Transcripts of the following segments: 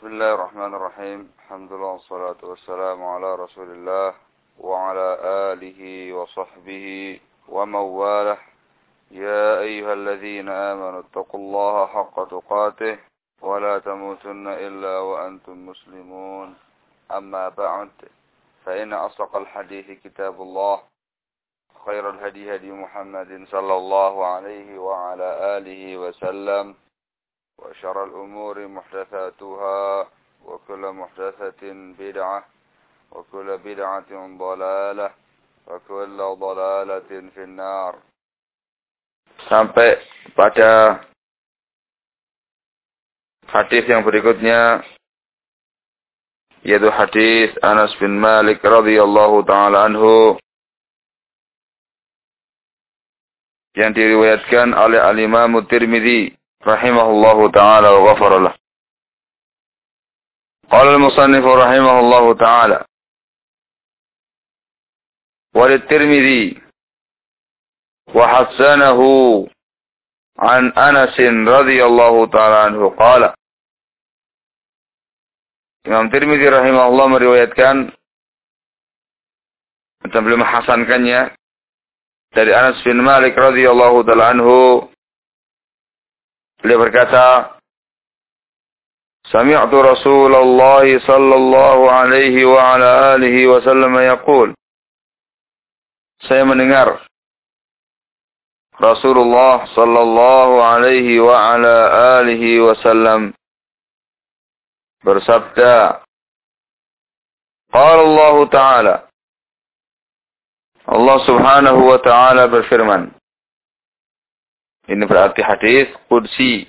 بسم الله الرحمن الرحيم. الحمد لله والصلاة والسلام على رسول الله وعلى آله وصحبه ومن والاه. يا أيها الذين آمنوا اتقوا الله حق تقاته ولا تموتن إلا وأنتم مسلمون. أما بعد فإن أصدق الحديث كتاب الله خير الهدي هدي محمد صلى الله عليه وعلى آله وسلم. وشر الأمور محدثاتها وكل محدثة بدعة وكل بدعة ضلالة وكل ضلالة في النار sampai pada hadis yang berikutnya yaitu hadis Anas bin Malik radhiyallahu taala anhu yang diriwayatkan oleh Al-Imam Tirmizi rahimahullahu taala wa ghafara lah. Qala al-musannif rahimahullahu taala wa tirmizi wa hasanahu an Anas radhiyallahu taala anhu qala Imam Tirmizi rahimahullah meriwayatkan dan beliau menghasankannya dari Anas bin Malik radhiyallahu taala anhu beliau berkata Sami'tu Rasulullah sallallahu alaihi wa ala alihi wasallam yaqul Saya mendengar Rasulullah sallallahu alaihi wa ala alihi wasallam bersabda Qala Allah Ta'ala Allah Subhanahu wa taala berfirman. Ini berarti hadis qudsi.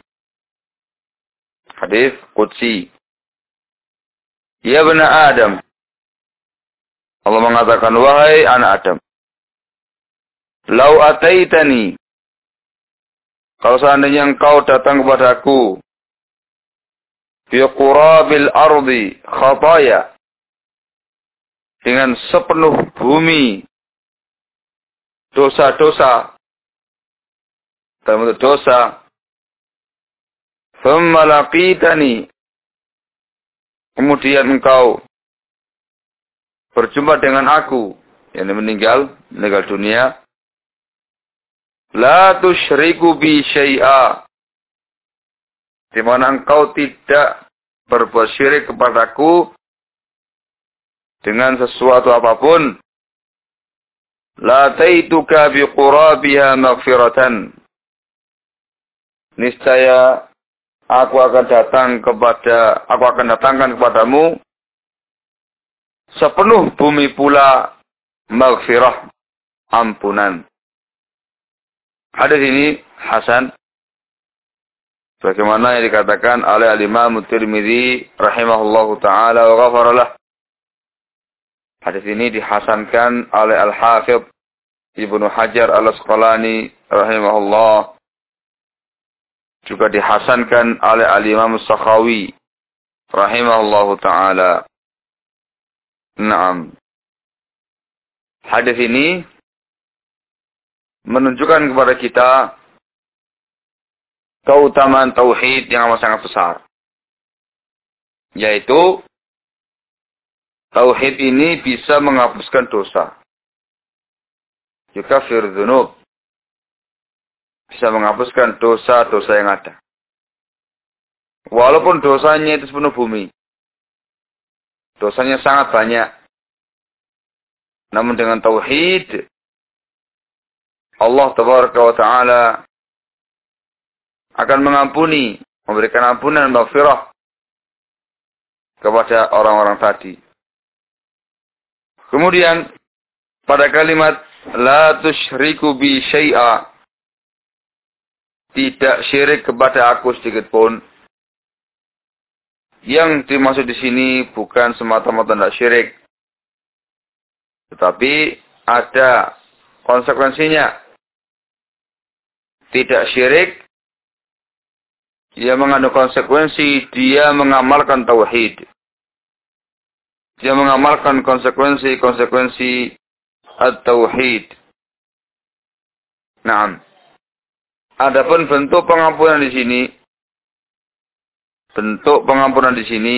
Hadis qudsi. Ya bena Adam. Allah mengatakan wahai anak Adam. Lau ataitani. Kalau seandainya engkau datang kepadaku. Fi qurabil ardi khataya. Dengan sepenuh bumi dosa-dosa bentuk dosa. Thumma kemudian engkau berjumpa dengan aku yang meninggal meninggal dunia. La tusyriku bi syai'a. Di mana engkau tidak berbuat syirik kepadaku dengan sesuatu apa pun. La taituka biqurabiha maghfiratan. Niscaya aku akan datang kepada aku akan datangkan kepadamu sepenuh bumi pula maghfirah ampunan. Hadis ini hasan bagaimana yang dikatakan oleh Al-Imam Tirmizi rahimahullahu taala wa ghafaralah. Hadis ini dihasankan oleh Al-Hafidh Ibnu Hajar Al-Asqalani rahimahullah juga dihasankan oleh Al-Imam Sakhawi rahimahullahu taala. Naam. Hadis ini menunjukkan kepada kita keutamaan tauhid yang amat sangat besar. Yaitu Tauhid ini bisa menghapuskan dosa. Yukafir dzunub. Bisa menghapuskan dosa-dosa yang ada. Walaupun dosanya itu sepenuh bumi. Dosanya sangat banyak. Namun dengan tauhid Allah taala akan mengampuni, memberikan ampunan maghfirah kepada orang-orang tadi. Kemudian pada kalimat la tusyriku bi syai'a tidak syirik kepada aku sedikit pun. Yang dimaksud di sini bukan semata-mata tidak syirik. Tetapi ada konsekuensinya. Tidak syirik, dia mengandung konsekuensi, dia mengamalkan tauhid dia mengamalkan konsekuensi-konsekuensi at-tauhid. Nah, adapun bentuk pengampunan di sini bentuk pengampunan di sini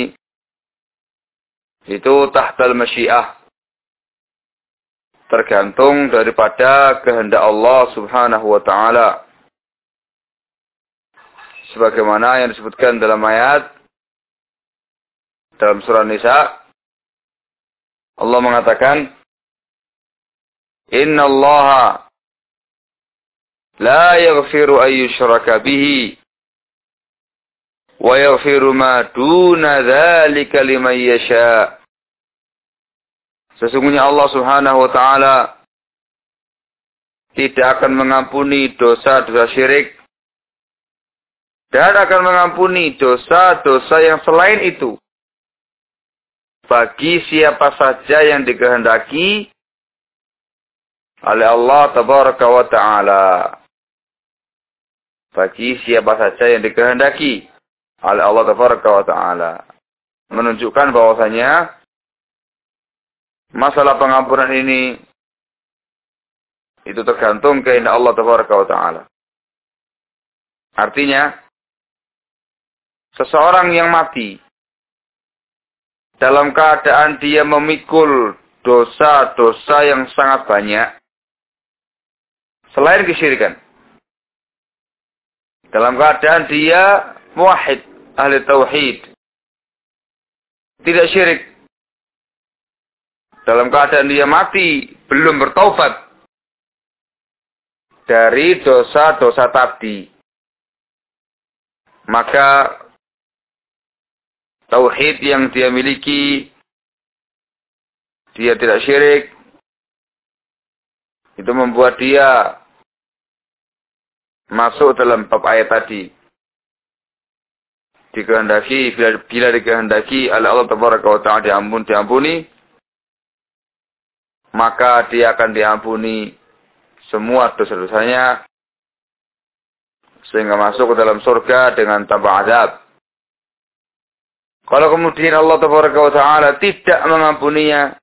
itu tahtal masyiah. Tergantung daripada kehendak Allah subhanahu wa ta'ala. Sebagaimana yang disebutkan dalam ayat dalam surah Nisa Allah mengatakan Inna Allah la yaghfiru an yushraka bihi wa yaghfiru ma duna dzalika liman yasha. Sesungguhnya Allah Subhanahu wa taala tidak akan mengampuni dosa-dosa syirik dan akan mengampuni dosa-dosa yang selain itu bagi siapa saja yang dikehendaki oleh Allah tabaraka wa taala. Bagi siapa saja yang dikehendaki oleh Allah taala. Menunjukkan bahwasanya masalah pengampunan ini itu tergantung kehendak Allah taala. Artinya seseorang yang mati dalam keadaan dia memikul dosa-dosa yang sangat banyak selain kesyirikan. Dalam keadaan dia muahid, ahli tauhid. Tidak syirik. Dalam keadaan dia mati, belum bertaubat dari dosa-dosa tadi. Maka tauhid yang dia miliki dia tidak syirik itu membuat dia masuk dalam bab ayat tadi dikehendaki bila, bila dikehendaki oleh Allah tabaraka wa taala diampun diampuni maka dia akan diampuni semua dosa-dosanya sehingga masuk ke dalam surga dengan tanpa azab. Kalau kemudian Allah tabaraka wa taala tidak mengampuninya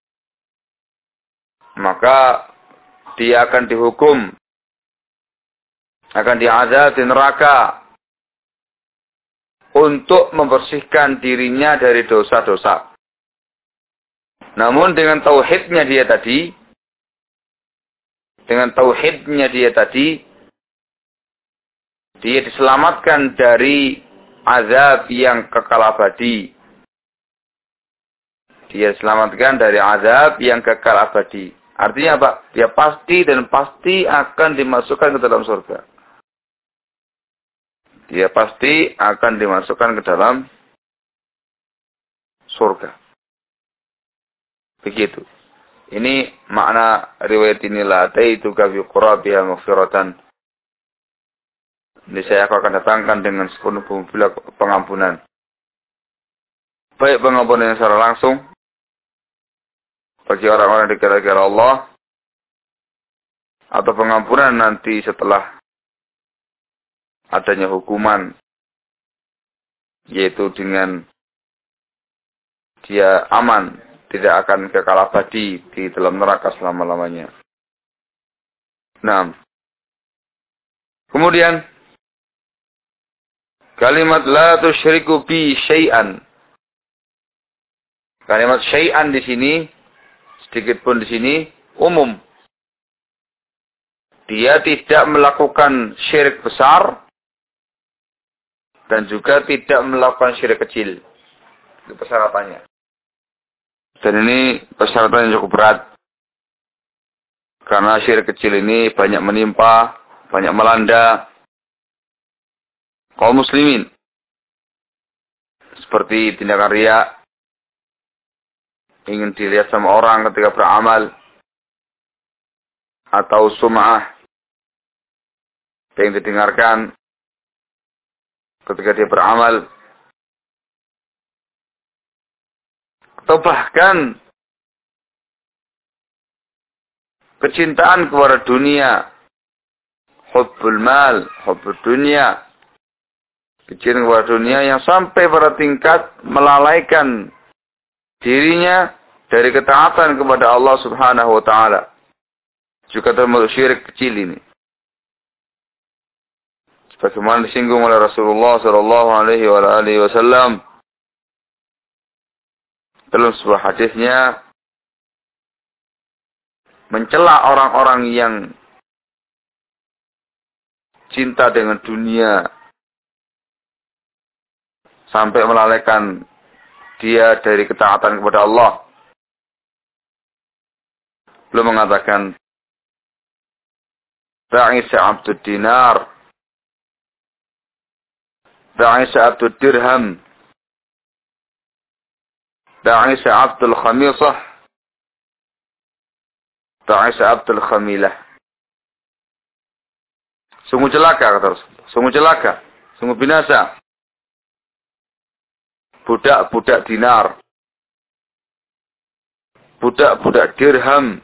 maka dia akan dihukum akan diazab di neraka untuk membersihkan dirinya dari dosa-dosa. Namun dengan tauhidnya dia tadi, dengan tauhidnya dia tadi, dia diselamatkan dari azab yang kekal abadi. Dia diselamatkan dari azab yang kekal abadi. Artinya apa? Dia pasti dan pasti akan dimasukkan ke dalam surga dia pasti akan dimasukkan ke dalam surga. Begitu. Ini makna riwayat ini inilah itu kafi qurabiha maghfiratan. Ini saya akan datangkan dengan sepenuh bila pengampunan. Baik pengampunan yang secara langsung bagi orang-orang di kira-kira Allah atau pengampunan nanti setelah adanya hukuman yaitu dengan dia aman tidak akan kekal abadi di dalam neraka selama-lamanya. Nah, kemudian kalimat la tusyriku bi syai'an. Kalimat syai'an di sini sedikit pun di sini umum. Dia tidak melakukan syirik besar dan juga tidak melakukan syirik kecil. Itu persyaratannya. Dan ini persyaratan yang cukup berat. Karena syirik kecil ini banyak menimpa, banyak melanda kaum muslimin. Seperti tindakan riak, ingin dilihat sama orang ketika beramal, atau sum'ah, yang didengarkan ketika dia beramal. Atau bahkan kecintaan kepada dunia, hubbul mal, hubbul dunia, kecintaan kepada dunia yang sampai pada tingkat melalaikan dirinya dari ketaatan kepada Allah Subhanahu wa taala. Juga termasuk syirik kecil ini. Bagaimana disinggung oleh Rasulullah Shallallahu Alaihi Wasallam dalam sebuah hadisnya mencela orang-orang yang cinta dengan dunia sampai melalaikan dia dari ketaatan kepada Allah. Belum mengatakan Ba'isa abdud dinar Ba'isa abdud dirham Ba'isa abdul khamisah Ba'isa abdul khamilah Sungguh celaka kata Rasulullah. Sungguh celaka. Sungguh binasa. Budak-budak dinar. Budak-budak dirham.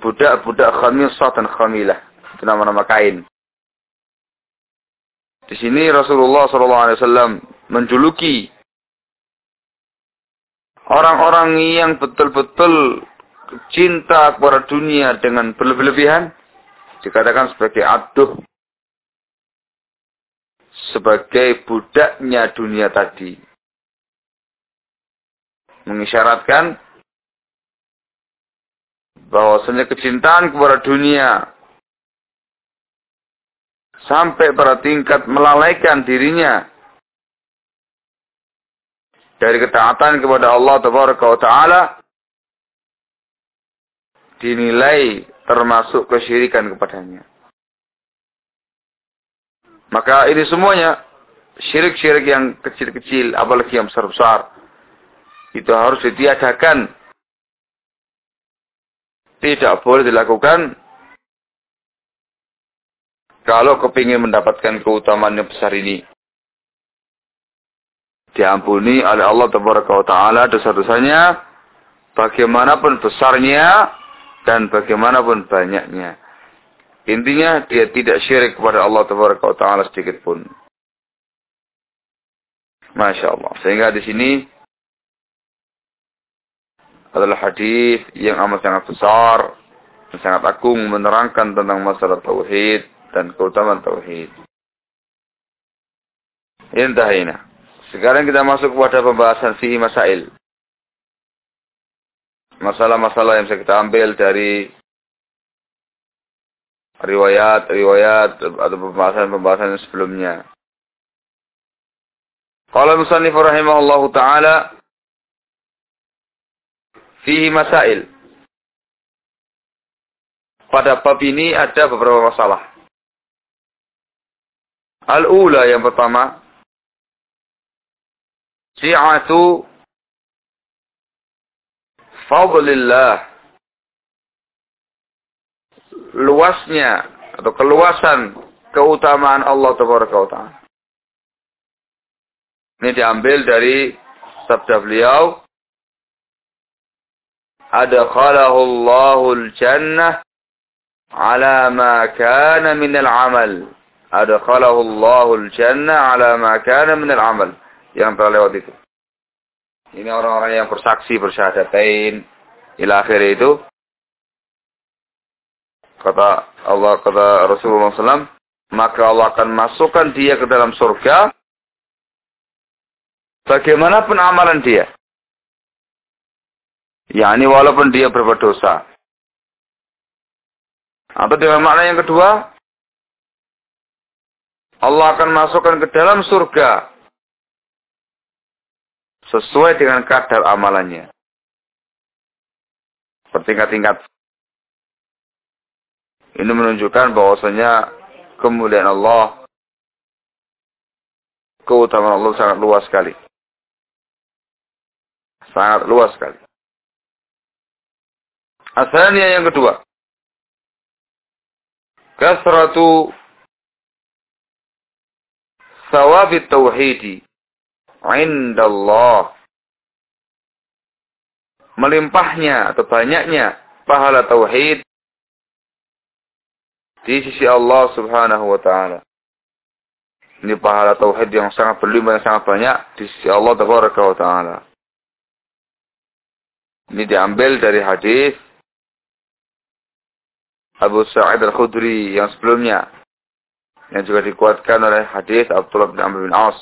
Budak-budak khamisah dan khamilah. Itu nama-nama kain. Di sini Rasulullah SAW menjuluki orang-orang yang betul-betul cinta kepada dunia dengan berlebihan dikatakan sebagai aduh sebagai budaknya dunia tadi. Mengisyaratkan bahwasanya kecintaan kepada dunia sampai pada tingkat melalaikan dirinya dari ketaatan kepada Allah Taala dinilai termasuk kesyirikan kepadanya. Maka ini semuanya syirik-syirik yang kecil-kecil, apalagi yang besar-besar, itu harus ditiadakan tidak boleh dilakukan kalau kepingin mendapatkan keutamaan yang besar ini. Diampuni oleh Allah Taala dosa-dosanya, bagaimanapun besarnya dan bagaimanapun banyaknya. Intinya dia tidak syirik kepada Allah Taala sedikit pun. Masya Allah. Sehingga di sini adalah hadis yang amat sangat besar, sangat agung menerangkan tentang masalah tauhid dan keutamaan tauhid. Intahina. Sekarang kita masuk kepada pembahasan fihi masail. Masalah-masalah yang bisa kita ambil dari riwayat-riwayat atau pembahasan-pembahasan sebelumnya. Qala musannif rahimahullahu taala fihi masail. Pada bab ini ada beberapa masalah. Al-ula yang pertama, si'atu fadlillah. Luasnya atau keluasan keutamaan Allah Taala. Ini diambil dari sabda beliau adkhalahu Allahul jannah ala ma kana min al-amal. Adkhalahu Allahul jannah ala ma kana min al-amal. Yang telah lewat itu. Ini orang-orang yang bersaksi bersyahadatain ila akhir itu. Kata Allah kata Rasulullah SAW, maka Allah akan masukkan dia ke dalam surga bagaimanapun amalan dia yakni walaupun dia berbuat dosa. Atau dengan makna yang kedua, Allah akan masukkan ke dalam surga sesuai dengan kadar amalannya. Bertingkat-tingkat. Ini menunjukkan bahwasanya kemuliaan Allah, keutamaan Allah sangat luas sekali. Sangat luas sekali. Asalnya yang kedua. Kasratu sawabit tauhidi indallah. Melimpahnya atau banyaknya pahala tauhid di sisi Allah Subhanahu wa taala. Ini pahala tauhid yang sangat berlimpah yang sangat banyak di sisi Allah taala. Ini diambil dari hadis Abu Sa'id Al-Khudri yang sebelumnya. Yang juga dikuatkan oleh hadis Abdullah bin Amr bin Aus.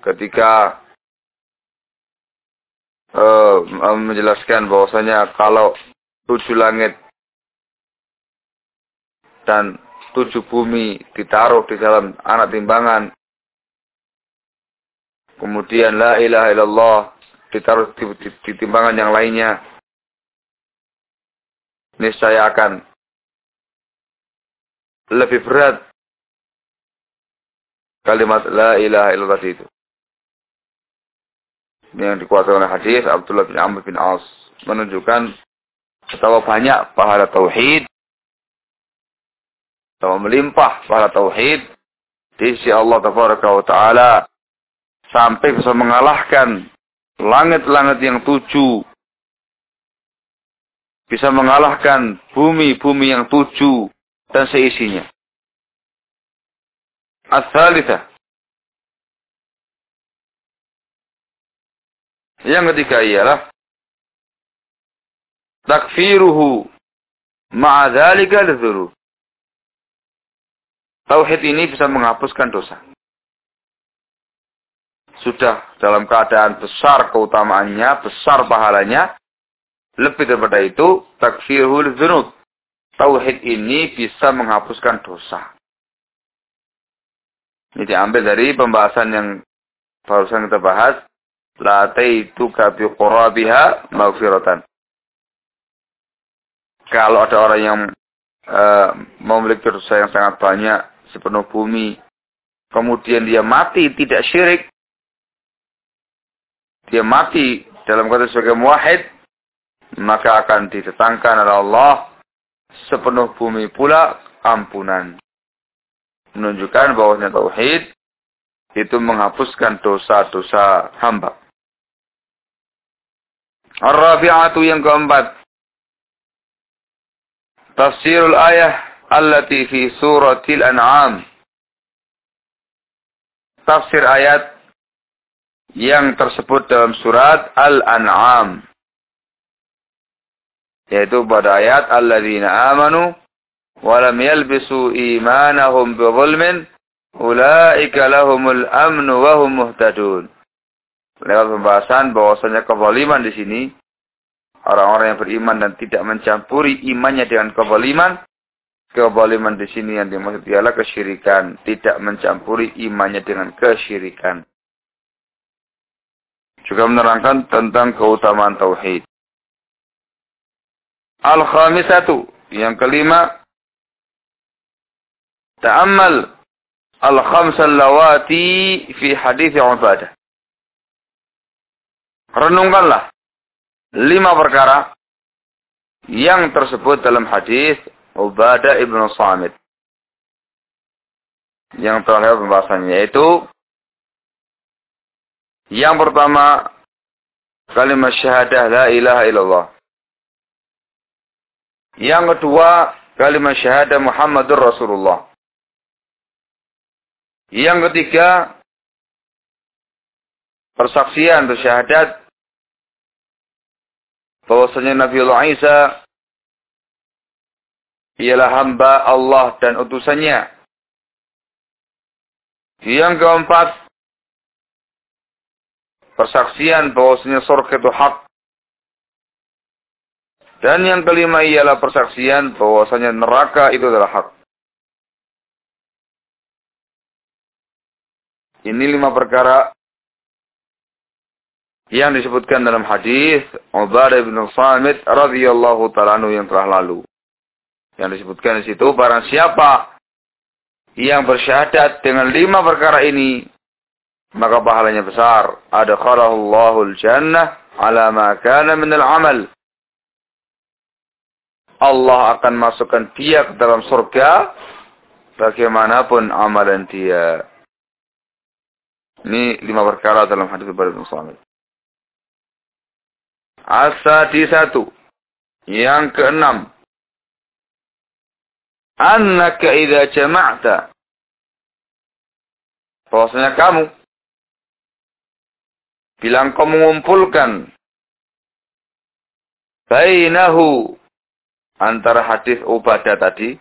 Ketika uh, menjelaskan bahwasanya kalau tujuh langit dan tujuh bumi ditaruh di dalam anak timbangan, kemudian la ilaha illallah ditaruh di, di, di timbangan yang lainnya, niscaya akan lebih berat kalimat la ilaha illallah itu. Ini yang dikuatkan oleh hadis Abdullah bin Amr bin As menunjukkan betapa banyak pahala tauhid, betapa melimpah pahala tauhid di sisi Allah Taala sampai bisa mengalahkan langit-langit yang tujuh, bisa mengalahkan bumi-bumi yang tujuh, dan seisinya. As-salithah. Yang ketiga ialah takfiruhu ma'a dzalika lidzunub. Tauhid ini bisa menghapuskan dosa. Sudah dalam keadaan besar keutamaannya, besar pahalanya, lebih daripada itu, takfiruhu lidzunub tauhid ini bisa menghapuskan dosa. Ini diambil dari pembahasan yang barusan kita bahas. La taitu kabi qurabiha maghfiratan. Kalau ada orang yang uh, memiliki dosa yang sangat banyak, sepenuh bumi, kemudian dia mati tidak syirik, dia mati dalam kata sebagai muwahhid, maka akan ditetangkan oleh Allah sepenuh bumi pula ampunan. Menunjukkan bahwasanya tauhid itu menghapuskan dosa-dosa hamba. Ar-rabi'atu yang keempat. Tafsirul ayah allati fi suratil an'am. Tafsir ayat yang tersebut dalam surat Al-An'am yaitu pada ayat alladzina amanu wa lam yalbisu imanahum bi dhulmin ulaika lahumul amnu wa hum muhtadun. Lewat pembahasan bahwasanya kezaliman di sini orang-orang yang beriman dan tidak mencampuri imannya dengan kezaliman kezaliman di sini yang dimaksud ialah kesyirikan, tidak mencampuri imannya dengan kesyirikan. Juga menerangkan tentang keutamaan tauhid. Al-khamisatu. Yang kelima. Ta'ammal al-khamsal lawati fi hadis ibadah. Renungkanlah lima perkara yang tersebut dalam hadis Ubadah ibnu Samit. Yang terakhir pembahasannya yaitu yang pertama kalimat syahadah la ilaha illallah. Yang kedua, kalimat syahadah Muhammadur Rasulullah. Yang ketiga, persaksian bersyahadat bahwasanya Nabiullah Isa ialah hamba Allah dan utusannya. Yang keempat, persaksian bahwasanya surga itu hak dan yang kelima ialah persaksian bahwasanya neraka itu adalah hak. Ini lima perkara yang disebutkan dalam hadis Ubadah bin Samit radhiyallahu taala yang telah lalu. Yang disebutkan di situ barang siapa yang bersyahadat dengan lima perkara ini maka pahalanya besar. Adkhalahu Allahul jannah ala ma kana min al-amal. Allah akan masukkan dia ke dalam surga bagaimanapun amalan dia. Ini lima perkara dalam hadis Ibadah bin Samit. Asadi satu. Yang keenam. Annaka idha jama'ta. Bahwasanya kamu. Bilang kau mengumpulkan. Bainahu antara hadis Ubadah tadi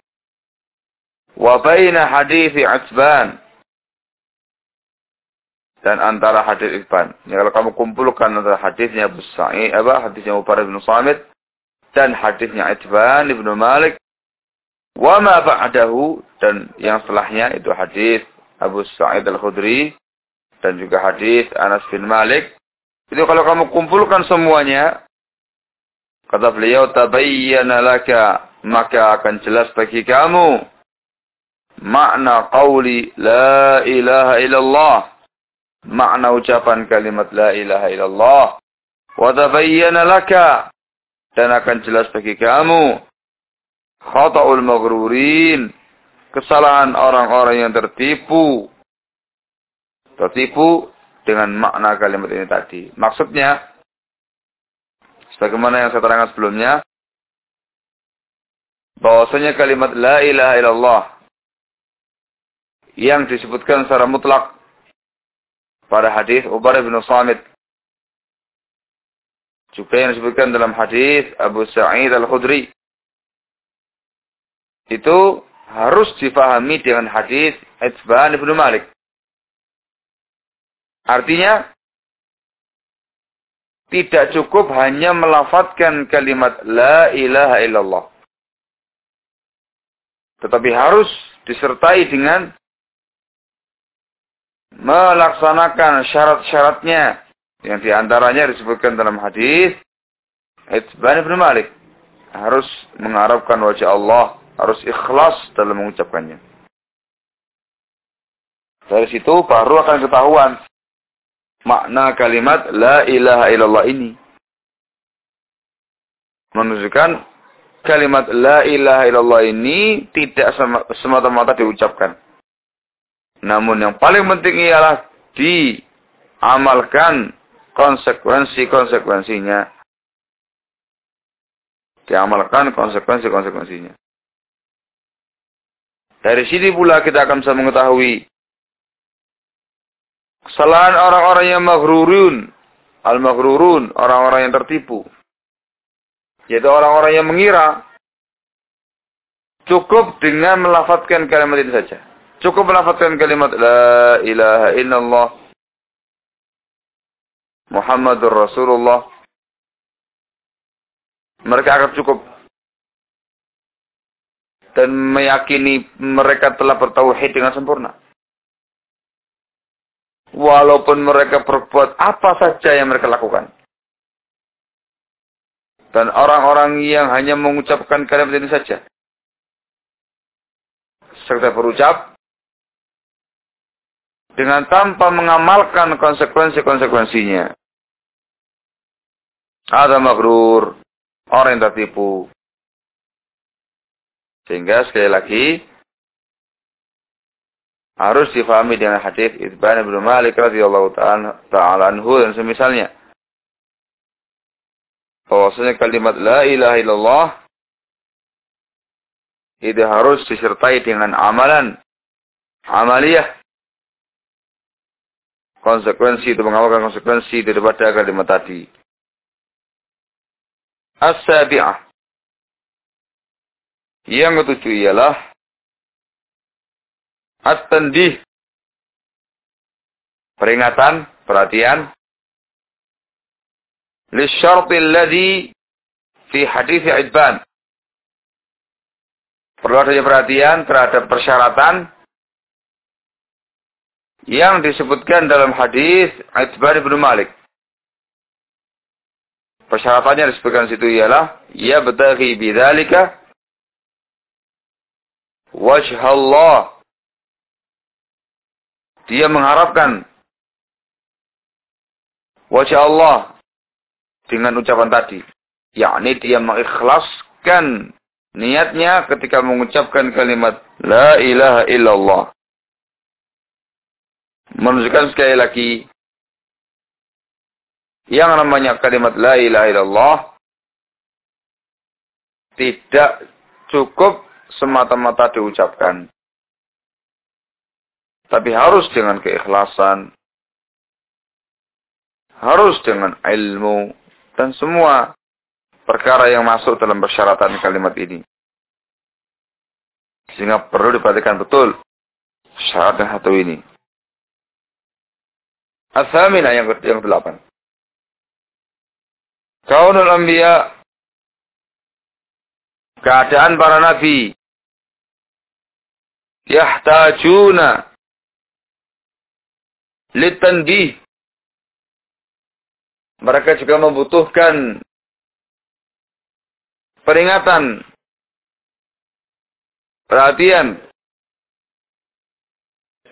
Wa baina hadis Utsman dan antara hadis Ibn. Ya, kalau kamu kumpulkan antara hadisnya Abu Sa'id, apa hadisnya Ubay bin Samit dan hadisnya Ibn Ibnu Malik wa ma ba'dahu dan yang setelahnya itu hadis Abu Sa'id Al-Khudri dan juga hadis Anas bin Malik. Itu kalau kamu kumpulkan semuanya kata beliau tabayyana laka maka akan jelas bagi kamu makna qauli la ilaha illallah makna ucapan kalimat la ilaha illallah. Wa tabayyana laka. Dan akan jelas bagi kamu. Khata'ul maghrurin. Kesalahan orang-orang yang tertipu. Tertipu dengan makna kalimat ini tadi. Maksudnya, sebagaimana yang saya terangkan sebelumnya, bahwasanya kalimat la ilaha illallah yang disebutkan secara mutlak pada hadis Ubar bin Samit. Juga yang disebutkan dalam hadis Abu Sa'id Al-Khudri. Itu harus difahami dengan hadis Itzban bin Malik. Artinya, tidak cukup hanya melafatkan kalimat La ilaha illallah. Tetapi harus disertai dengan melaksanakan syarat-syaratnya yang di antaranya disebutkan dalam hadis Itban bin Malik harus mengharapkan wajah Allah, harus ikhlas dalam mengucapkannya. Dari situ baru akan ketahuan makna kalimat la ilaha illallah ini. Menunjukkan kalimat la ilaha illallah ini tidak semata-mata diucapkan namun yang paling penting ialah diamalkan konsekuensi-konsekuensinya. Diamalkan konsekuensi-konsekuensinya. Dari sini pula kita akan bisa mengetahui kesalahan orang-orang yang maghrurun. Al-maghrurun, orang-orang yang tertipu. Yaitu orang-orang yang mengira cukup dengan melafatkan kalimat ini saja. Cukup melafazkan kalimat La ilaha illallah Muhammadur Rasulullah. Mereka akan cukup. Dan meyakini mereka telah bertauhid dengan sempurna. Walaupun mereka berbuat apa saja yang mereka lakukan. Dan orang-orang yang hanya mengucapkan kalimat ini saja. Serta berucap, dengan tanpa mengamalkan konsekuensi-konsekuensinya. Ada magrur, orang yang tertipu. Sehingga sekali lagi, harus difahami dengan hadis Ibn bin Malik radhiyallahu taala anhu dan semisalnya. Bahwasanya kalimat la ilaha illallah itu harus disertai dengan amalan amaliyah konsekuensi itu mengamalkan konsekuensi daripada kalimat tadi. As-sabi'ah. Yang ketujuh ialah at-tandih. Peringatan, perhatian. Lisyarti alladhi fi hadis Idban. Perlu adanya perhatian terhadap persyaratan yang disebutkan dalam hadis Aitbar bin Malik. Persyaratannya disebutkan situ ialah ya bidzalika wajh Allah. Dia mengharapkan wajah Allah dengan ucapan tadi. Yakni dia mengikhlaskan niatnya ketika mengucapkan kalimat La ilaha illallah menunjukkan sekali lagi yang namanya kalimat la ilaha illallah tidak cukup semata-mata diucapkan. Tapi harus dengan keikhlasan. Harus dengan ilmu. Dan semua perkara yang masuk dalam persyaratan kalimat ini. Sehingga perlu diperhatikan betul syarat yang satu ini. Asamina yang yang delapan. Kaunul anbiya keadaan para nabi yahtajuna litanbih mereka juga membutuhkan peringatan perhatian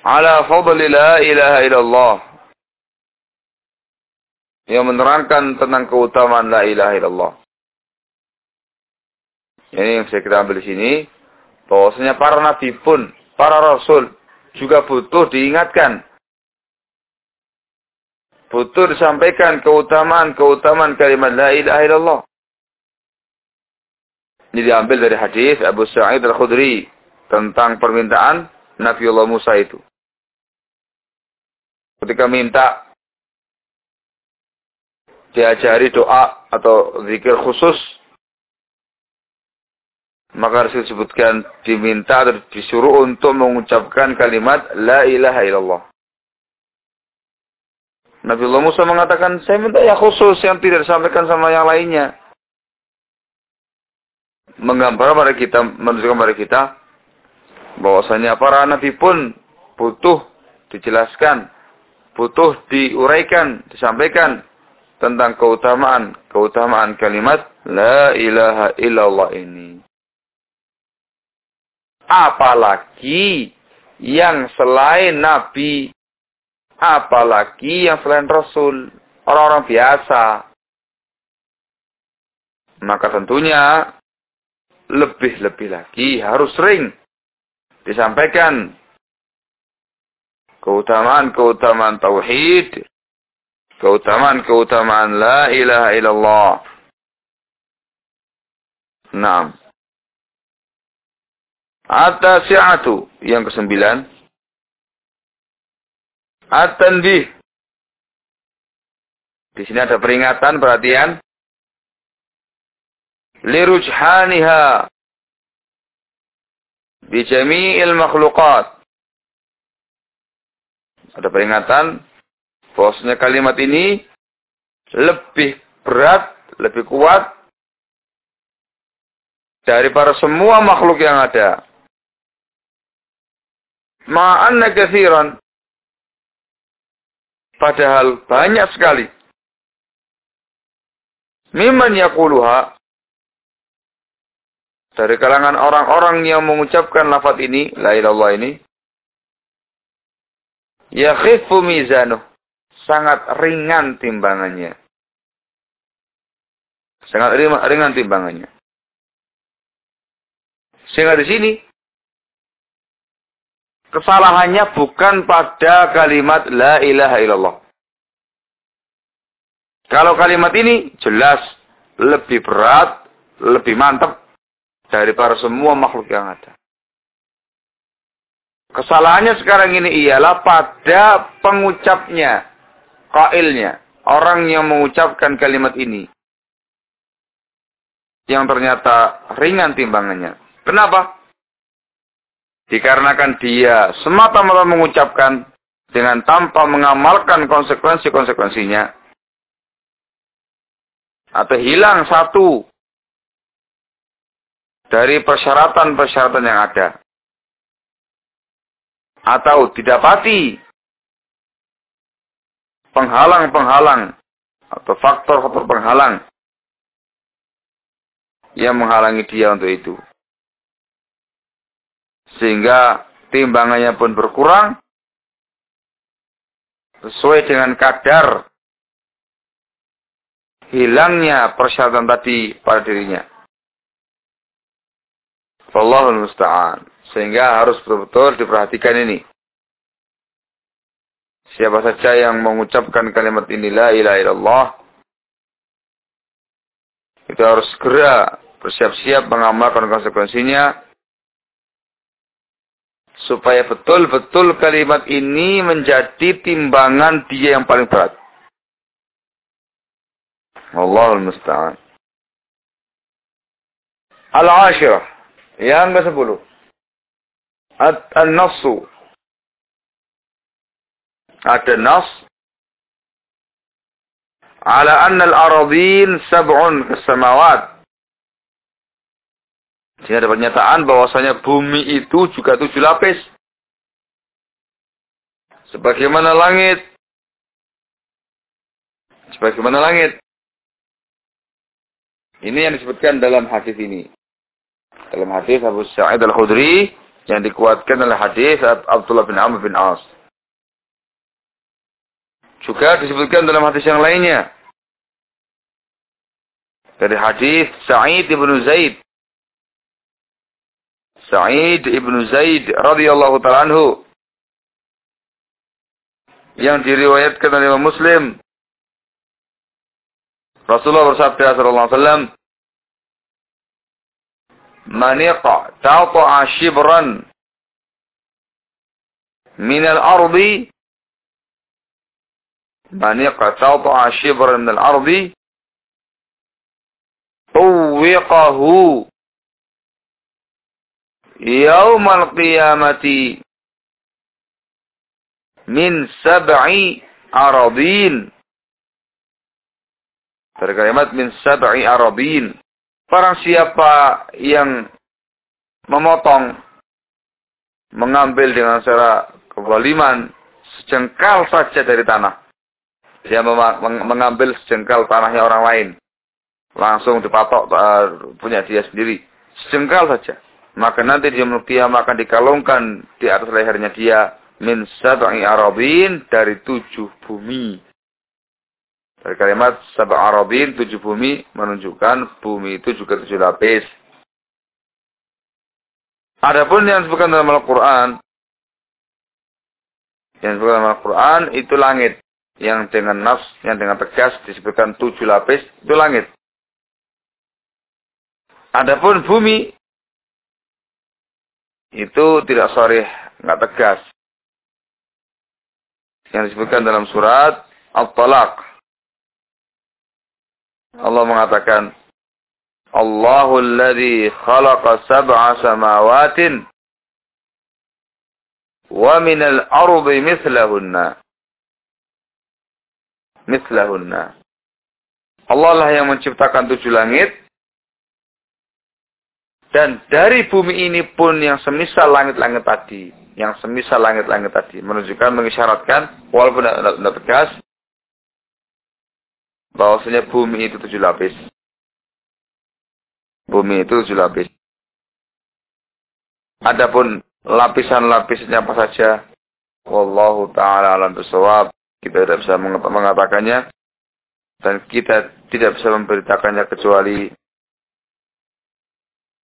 ala fadli la ilaha illallah yang menerangkan tentang keutamaan la ilaha illallah. Ini yang saya kita ambil di sini bahwasanya para nabi pun, para rasul juga butuh diingatkan. Butuh disampaikan keutamaan-keutamaan kalimat la ilaha illallah. Ini diambil dari hadis Abu Sa'id Al-Khudri tentang permintaan Nabiullah Musa itu. Ketika minta diajari doa atau zikir khusus maka harus disebutkan diminta atau disuruh untuk mengucapkan kalimat la ilaha illallah. Nabi Musa mengatakan, saya minta ya khusus yang tidak disampaikan sama yang lainnya. Menggambar pada kita, menunjukkan pada kita, bahwasanya para nabi pun butuh dijelaskan, butuh diuraikan, disampaikan tentang keutamaan keutamaan kalimat la ilaha illallah ini. Apalagi yang selain nabi, apalagi yang selain rasul, orang-orang biasa. Maka tentunya lebih-lebih lagi harus sering disampaikan keutamaan-keutamaan tauhid, keutamaan-keutamaan la ilaha illallah. Naam. At-tasi'atu yang kesembilan. At-tanbih. Di sini ada peringatan, perhatian. Lirujhaniha bijami'il makhluqat. Ada peringatan bahwasanya kalimat ini lebih berat, lebih kuat daripada semua makhluk yang ada. Ma'anna kathiran. Padahal banyak sekali. Miman yakuluha. Dari kalangan orang-orang yang mengucapkan lafaz ini, la ilallah ini. Ya khifu mizanuh sangat ringan timbangannya. Sangat ringan timbangannya. Sehingga di sini kesalahannya bukan pada kalimat la ilaha illallah. Kalau kalimat ini jelas lebih berat, lebih mantap daripada semua makhluk yang ada. Kesalahannya sekarang ini ialah pada pengucapnya kailnya, orang yang mengucapkan kalimat ini. Yang ternyata ringan timbangannya. Kenapa? Dikarenakan dia semata-mata mengucapkan dengan tanpa mengamalkan konsekuensi-konsekuensinya. Atau hilang satu dari persyaratan-persyaratan yang ada. Atau didapati penghalang-penghalang atau faktor-faktor penghalang yang menghalangi dia untuk itu. Sehingga timbangannya pun berkurang sesuai dengan kadar hilangnya persyaratan tadi pada dirinya. Wallahul musta'an. Sehingga harus betul-betul diperhatikan ini. Siapa saja yang mengucapkan kalimat ini la ilaha illallah itu harus segera bersiap-siap mengamalkan konsekuensinya supaya betul-betul kalimat ini menjadi timbangan dia yang paling berat. Allahul musta'an. Al-ashirah yang ke-10. An-nassu. Ada nas ala anna al-aradin sab'un kesamawat. Jadi ada pernyataan bahwasanya bumi itu juga tujuh lapis. Sebagaimana langit. Sebagaimana langit. Ini yang disebutkan dalam hadis ini. Dalam hadis Abu Sa'id Al-Khudri yang dikuatkan oleh hadis Abdullah bin Amr bin As. Juga disebutkan dalam hadis yang lainnya. Dari hadis Sa'id ibn Zaid. Sa'id ibn Zaid radhiyallahu ta'ala anhu. Yang diriwayatkan oleh Muslim. Rasulullah bersabda sallallahu alaihi wasallam, "Man yaqta'a shibran min al-ardi man yaqta'a shibran min al-ardi tuwiqahu yaumal qiyamati min sab'i aradin dari kalimat min sab'i arabin. Barang siapa yang memotong, mengambil dengan secara kebaliman sejengkal saja dari tanah. Dia mengambil sejengkal tanahnya orang lain. Langsung dipatok uh, punya dia sendiri. Sejengkal saja. Maka nanti dia dia akan dikalungkan di atas lehernya dia min sab'i arabin dari tujuh bumi. Dari kalimat sabah arabin, tujuh bumi, menunjukkan bumi itu juga tujuh lapis. Adapun yang disebutkan dalam Al-Quran, yang disebutkan dalam Al-Quran itu langit. Yang dengan nafs, yang dengan tegas disebutkan tujuh lapis, itu langit. Adapun bumi, itu tidak sorry, nggak tegas. Yang disebutkan dalam surat Al-Talaq. Allah mengatakan Allahul ladzi khalaqa sab'a samawatin wa minal ardi mithlahunna mithlahunna Allah lah yang menciptakan tujuh langit dan dari bumi ini pun yang semisal langit-langit tadi yang semisal langit-langit tadi menunjukkan mengisyaratkan walaupun tidak tegas bahwasanya bumi itu tujuh lapis. Bumi itu tujuh lapis. Adapun lapisan-lapisnya apa saja, wallahu taala alam bisawab. Kita tidak bisa mengatakannya dan kita tidak bisa memberitakannya kecuali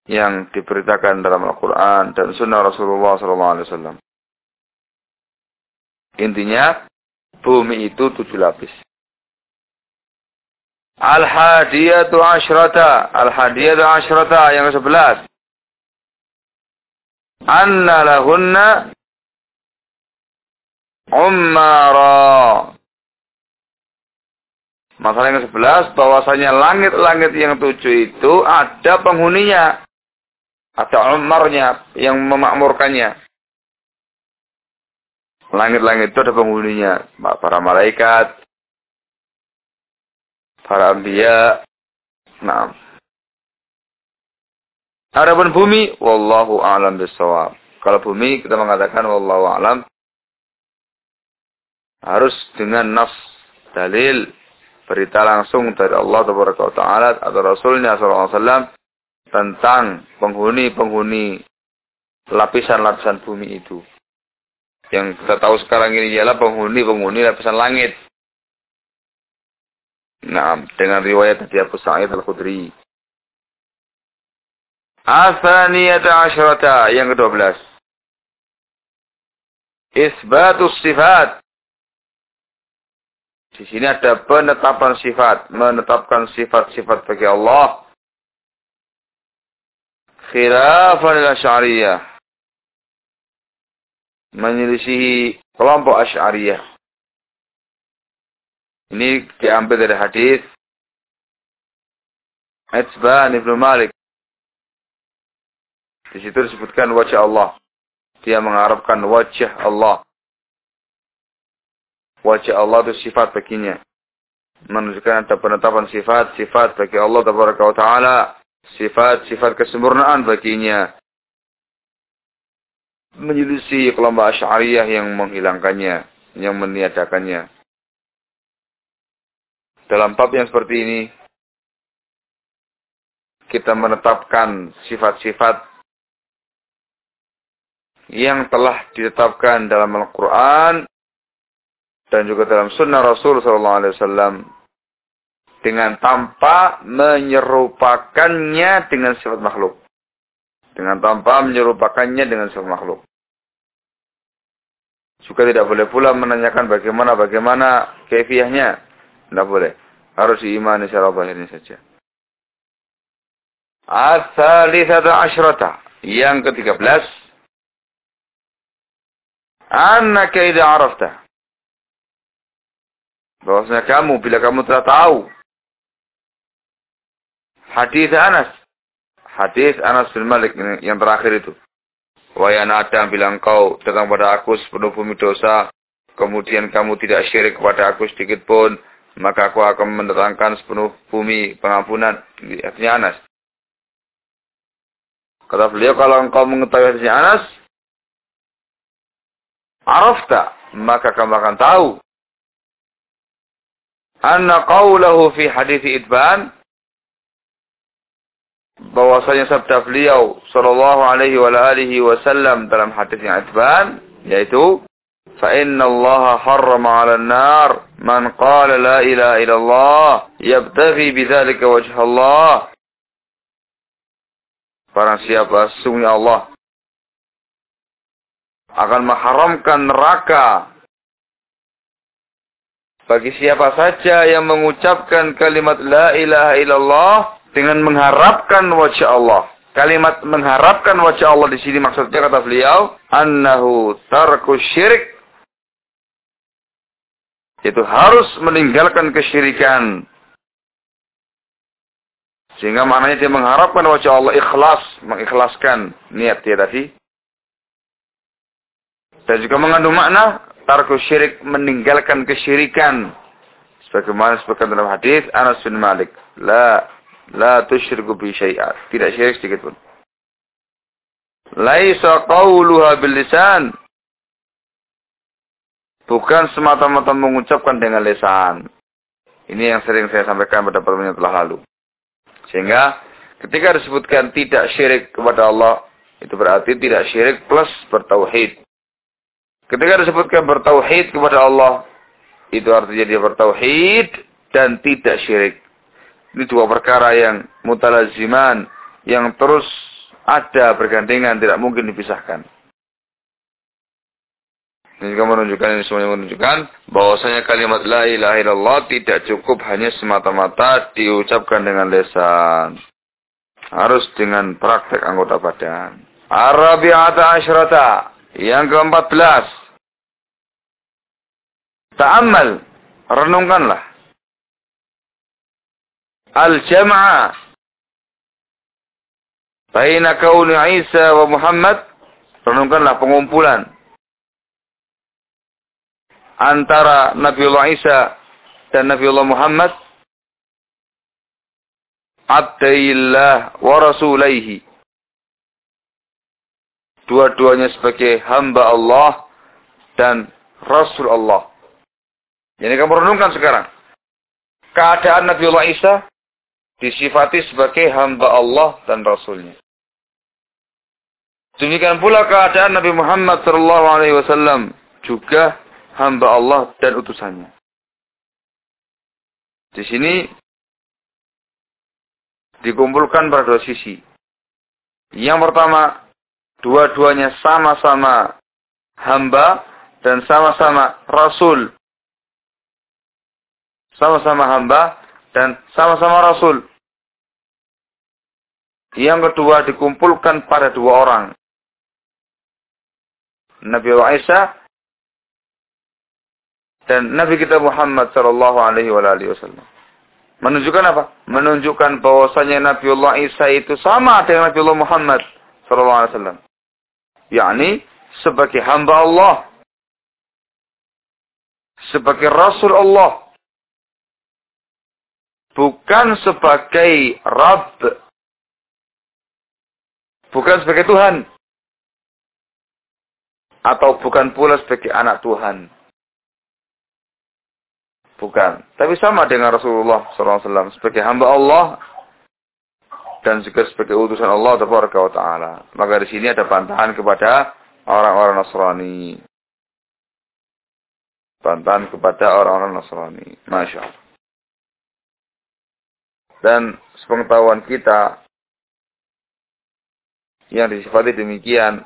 yang diberitakan dalam Al-Quran dan Sunnah Rasulullah SAW. Intinya, bumi itu tujuh lapis. Al-Hadiyatu Ashrata. Al-Hadiyatu Ashrata yang ke-11. Anna lahunna ummara. Masalah yang ke-11 bahwasanya langit-langit yang tujuh itu ada penghuninya. Ada umarnya yang memakmurkannya. Langit-langit itu ada penghuninya. Para malaikat, para anbiya. Nah. Adapun bumi, wallahu a'lam bisawab. Kalau bumi kita mengatakan wallahu a'lam harus dengan nas dalil berita langsung dari Allah Taala atau Rasulnya SAW tentang penghuni-penghuni lapisan-lapisan bumi itu. Yang kita tahu sekarang ini ialah penghuni-penghuni lapisan langit. Nah, dengan riwayat dari Abu Sa'id Al-Khudri. Asaniyata asyrata yang ke-12. Isbatus sifat. Di sini ada penetapan sifat, menetapkan sifat-sifat bagi Allah. Khilafan al-Asy'ariyah. Menyelisihi kelompok Asy'ariyah. Ini diambil dari hadis Etzban Ibnu Malik. Di situ disebutkan wajah Allah. Dia mengharapkan wajah Allah. Wajah Allah itu sifat baginya. Menunjukkan ada penetapan sifat-sifat bagi Allah Ta'ala. Sifat-sifat kesempurnaan baginya. Menyelisih kelompok Asy'ariyah yang menghilangkannya. Yang meniadakannya. Dalam bab yang seperti ini, kita menetapkan sifat-sifat yang telah ditetapkan dalam Al-Quran dan juga dalam Sunnah Rasul Sallallahu Alaihi Wasallam dengan tanpa menyerupakannya dengan sifat makhluk, dengan tanpa menyerupakannya dengan sifat makhluk. Juga tidak boleh pula menanyakan bagaimana bagaimana kefiahnya, tidak boleh. Harus diimani secara zahirnya saja. As-salisata asyrata. Yang ke-13. Annaka idha arafta. Bahwasanya kamu, bila kamu telah tahu. Hadis Anas. Hadis Anas bin Malik yang terakhir itu. Wahai anak Adam, bila engkau datang pada aku sepenuh bumi dosa, kemudian kamu tidak syirik kepada aku sedikit pun, maka aku akan mendatangkan sepenuh bumi pengampunan. Artinya Anas. Kata beliau, kalau engkau mengetahui hadisnya Anas, arafta, maka kamu akan tahu. Anna qawlahu fi hadithi idban, bahwasanya sabda beliau sallallahu alaihi wa alihi wasallam dalam hadis yang Atban yaitu fa inna Allah harrama 'ala an-nar man qala la ilaha illallah yabtaghi bidzalika wajh Allah Barang siapa sungguh Allah akan mengharamkan neraka bagi siapa saja yang mengucapkan kalimat la ilaha illallah dengan mengharapkan wajah Allah. Kalimat mengharapkan wajah Allah di sini maksudnya kata beliau, annahu tarku syirik itu harus meninggalkan kesyirikan. Sehingga maknanya dia mengharapkan wajah Allah ikhlas, mengikhlaskan niat dia tadi. Dan juga mengandung makna tarku syirik meninggalkan kesyirikan. Sebagaimana sebutkan dalam hadis Anas bin Malik, la la tusyriku bi syai'at. Tidak syirik sedikit pun. Laisa qawluha bil lisan Bukan semata-mata mengucapkan dengan lesan. Ini yang sering saya sampaikan pada pertemuan telah lalu. Sehingga ketika disebutkan tidak syirik kepada Allah, itu berarti tidak syirik plus bertauhid. Ketika disebutkan bertauhid kepada Allah, itu artinya dia bertauhid dan tidak syirik. Ini dua perkara yang mutalaziman, yang terus ada bergandengan, tidak mungkin dipisahkan. Ini juga menunjukkan ini semuanya menunjukkan bahwasanya kalimat la ilaha illallah tidak cukup hanya semata-mata diucapkan dengan lesan. Harus dengan praktek anggota badan. Arabi'ata asyrata. Yang ke-14. Ta'ammal. Renungkanlah. Al-jam'a. Baina kauni Isa wa Muhammad. Renungkanlah pengumpulan antara Nabiullah Isa dan Nabiullah Muhammad abdaillah wa rasulaihi dua-duanya sebagai hamba Allah dan Rasul Allah. Ini kamu renungkan sekarang. Keadaan Nabiullah Isa disifati sebagai hamba Allah dan Rasulnya. Demikian pula keadaan Nabi Muhammad Sallallahu Alaihi Wasallam juga hamba Allah dan utusannya. Di sini dikumpulkan pada dua sisi. Yang pertama, dua-duanya sama-sama hamba dan sama-sama rasul. Sama-sama hamba dan sama-sama rasul. Yang kedua dikumpulkan pada dua orang. Nabi Isa dan Nabi kita Muhammad sallallahu alaihi wasallam. Menunjukkan apa? Menunjukkan bahwasanya Nabiullah Isa itu sama dengan Nabiullah Muhammad sallallahu alaihi wasallam. yakni sebagai hamba Allah. Sebagai Rasul Allah. Bukan sebagai Rabb. Bukan sebagai Tuhan. Atau bukan pula sebagai anak Tuhan. Bukan. Tapi sama dengan Rasulullah SAW. Sebagai hamba Allah. Dan juga sebagai utusan Allah Taala. Maka di sini ada bantahan kepada orang-orang Nasrani. Bantahan kepada orang-orang Nasrani. Masya Allah. Dan sepengetahuan kita yang disifati demikian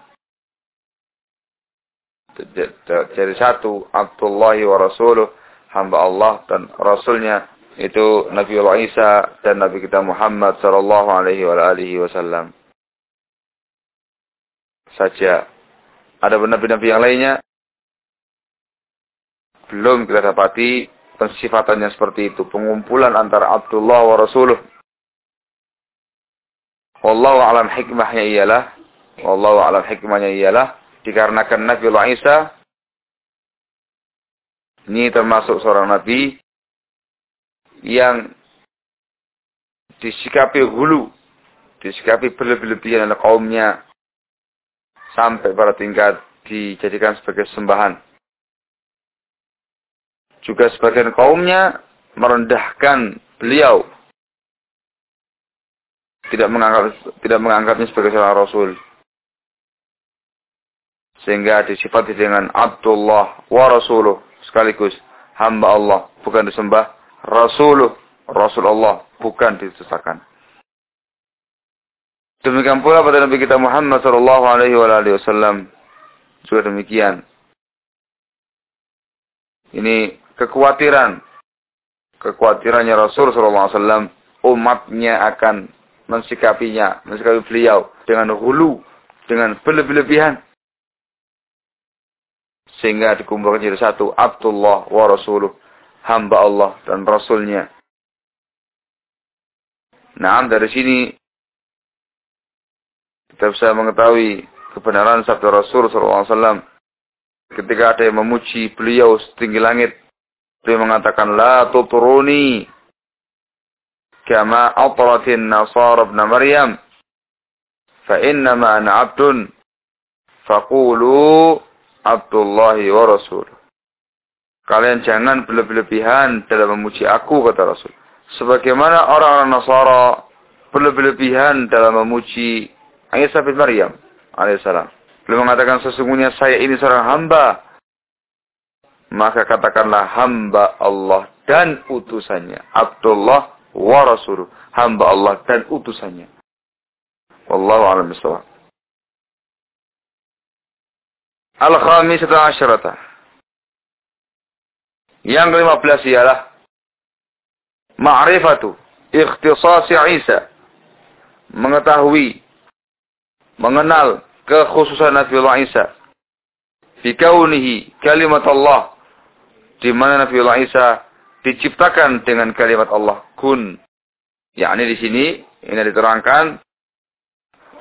jadi satu Abdullah wa Rasuluh hamba Allah dan Rasulnya itu Nabi Allah Isa dan Nabi kita Muhammad sallallahu alaihi wasallam saja ada nabi-nabi yang lainnya belum kita dapati pensifatannya seperti itu. Pengumpulan antara Abdullah wa Rasuluh. Wallahu alam hikmahnya ialah Wallahu alam hikmahnya ialah dikarenakan Nabi Allah Isa ini termasuk seorang nabi yang disikapi hulu, disikapi berlebih-lebihan oleh kaumnya sampai pada tingkat dijadikan sebagai sembahan. Juga sebagian kaumnya merendahkan beliau. Tidak menganggap tidak menganggapnya sebagai seorang rasul. Sehingga disifati dengan Abdullah wa Rasuluh sekaligus hamba Allah bukan disembah Rasuluh Rasul Allah bukan ditusakan. Demikian pula pada Nabi kita Muhammad sallallahu alaihi wasallam juga demikian. Ini kekhawatiran kekhawatirannya Rasul sallallahu alaihi wasallam umatnya akan mensikapinya, mensikapi beliau dengan hulu, dengan berlebih-lebihan. Sehingga dikumpulkan jadi satu, Abdullah wa Rasuluh, hamba Allah dan Rasulnya. Nah, dari sini kita bisa mengetahui kebenaran sabda Rasul SAW. Ketika ada yang memuji beliau setinggi langit, beliau mengatakan, La tuturuni atratin nasara ibn Maryam fa innama ana abdun faqulu Abdullahi wa Rasul. Kalian jangan berlebihan dalam memuji aku, kata Rasul. Sebagaimana orang-orang Nasara berlebihan dalam memuji Isa bin Maryam alaihissalam. Beliau mengatakan sesungguhnya saya ini seorang hamba. Maka katakanlah hamba Allah dan utusannya. Abdullah wa Rasuluh. Hamba Allah dan utusannya. Wallahu a'lam bishawab. Al-khamisata asyarata. Yang kelima belas ialah ma'rifatu ikhtisasi Isa. Mengetahui mengenal kekhususan Nabiullah Isa. Bikaunihi kalimat Allah. Di mana Nabiullah Isa diciptakan dengan kalimat Allah. Kun. Ya, ini di sini, ini diterangkan.